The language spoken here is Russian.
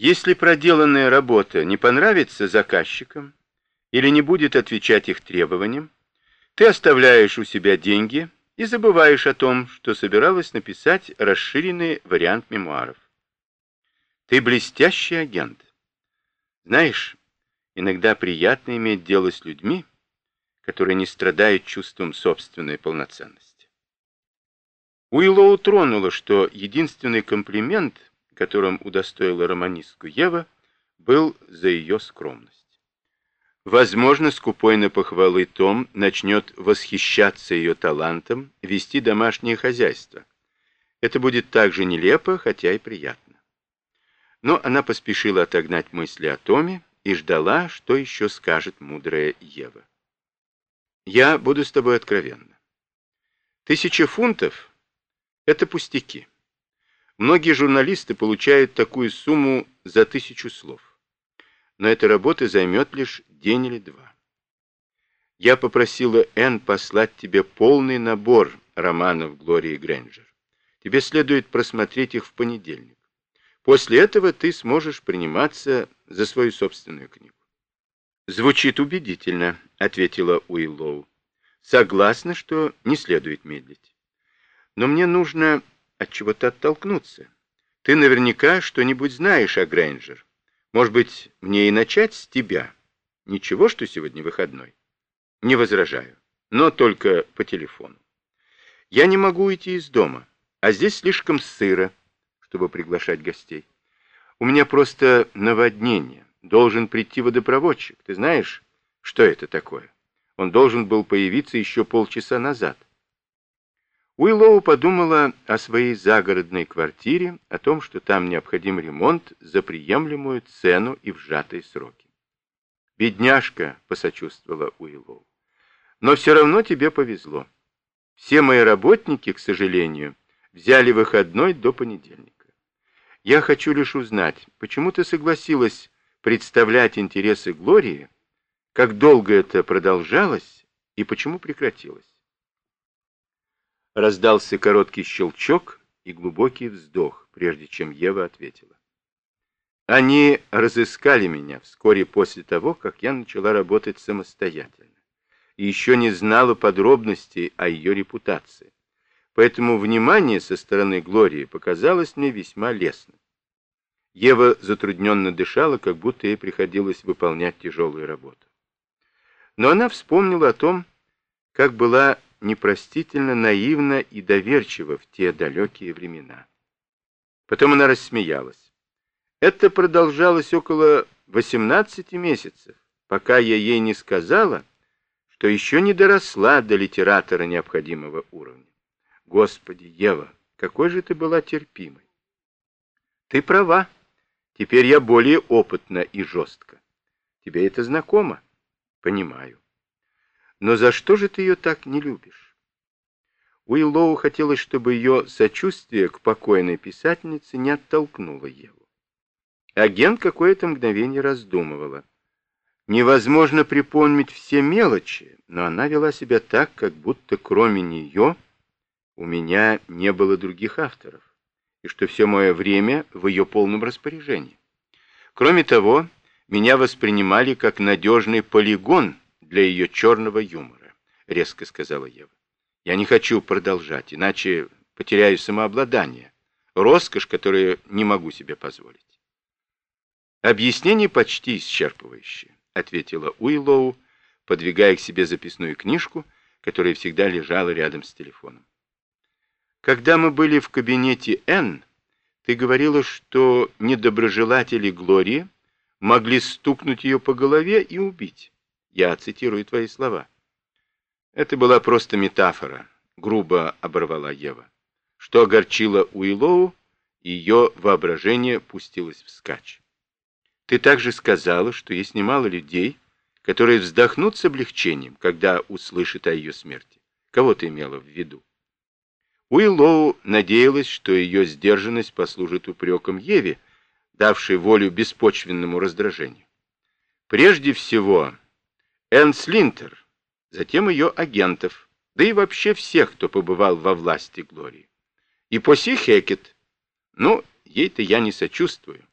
Если проделанная работа не понравится заказчикам или не будет отвечать их требованиям, ты оставляешь у себя деньги и забываешь о том, что собиралась написать расширенный вариант мемуаров. Ты блестящий агент. Знаешь, иногда приятно иметь дело с людьми, которые не страдают чувством собственной полноценности. Уиллоу тронуло, что единственный комплимент, которым удостоила романистку Ева, был за ее скромность. Возможно, скупой на похвалы Том начнет восхищаться ее талантом вести домашнее хозяйство. Это будет так же нелепо, хотя и приятно. Но она поспешила отогнать мысли о Томе и ждала, что еще скажет мудрая Ева. Я буду с тобой откровенна. Тысяча фунтов — это пустяки. Многие журналисты получают такую сумму за тысячу слов. Но эта работа займет лишь день или два. Я попросила Энн послать тебе полный набор романов Глории Грэнджер. Тебе следует просмотреть их в понедельник. После этого ты сможешь приниматься за свою собственную книгу. «Звучит убедительно», — ответила Уиллоу. «Согласна, что не следует медлить. Но мне нужно от чего-то оттолкнуться. Ты наверняка что-нибудь знаешь о Грейнджер. Может быть, мне и начать с тебя? Ничего, что сегодня выходной? Не возражаю, но только по телефону. Я не могу уйти из дома, а здесь слишком сыро, чтобы приглашать гостей. У меня просто наводнение должен прийти водопроводчик. Ты знаешь, что это такое? Он должен был появиться еще полчаса назад. Уиллоу подумала о своей загородной квартире, о том, что там необходим ремонт за приемлемую цену и в сжатые сроки. «Бедняжка», — посочувствовала Уиллоу, — «но все равно тебе повезло. Все мои работники, к сожалению, взяли выходной до понедельника. Я хочу лишь узнать, почему ты согласилась представлять интересы Глории, как долго это продолжалось и почему прекратилось. Раздался короткий щелчок и глубокий вздох, прежде чем Ева ответила. Они разыскали меня вскоре после того, как я начала работать самостоятельно, и еще не знала подробностей о ее репутации. Поэтому внимание со стороны Глории показалось мне весьма лестным. Ева затрудненно дышала, как будто ей приходилось выполнять тяжелую работу. Но она вспомнила о том, как была непростительно наивна и доверчива в те далекие времена. Потом она рассмеялась. Это продолжалось около 18 месяцев, пока я ей не сказала, что еще не доросла до литератора необходимого уровня. Господи, Ева, какой же ты была терпимой. Ты права. Теперь я более опытна и жестко. Тебе это знакомо? Понимаю. Но за что же ты ее так не любишь? Уиллоу хотелось, чтобы ее сочувствие к покойной писательнице не оттолкнуло Еву. Агент какое-то мгновение раздумывала. Невозможно припомнить все мелочи, но она вела себя так, как будто кроме нее у меня не было других авторов и что все мое время в ее полном распоряжении. Кроме того, меня воспринимали как надежный полигон для ее черного юмора, резко сказала Ева. Я не хочу продолжать, иначе потеряю самообладание, роскошь, которую не могу себе позволить. Объяснение почти исчерпывающее, ответила Уиллоу, подвигая к себе записную книжку, которая всегда лежала рядом с телефоном. Когда мы были в кабинете Н, ты говорила, что недоброжелатели Глории могли стукнуть ее по голове и убить. Я цитирую твои слова. Это была просто метафора, грубо оборвала Ева. Что огорчило Уиллоу, ее воображение пустилось вскачь. Ты также сказала, что есть немало людей, которые вздохнут с облегчением, когда услышат о ее смерти. Кого ты имела в виду? Уиллоу надеялась, что ее сдержанность послужит упреком Еве, давшей волю беспочвенному раздражению. Прежде всего, Энн Слинтер, затем ее агентов, да и вообще всех, кто побывал во власти Глории. И Поси Хекет, ну, ей-то я не сочувствую.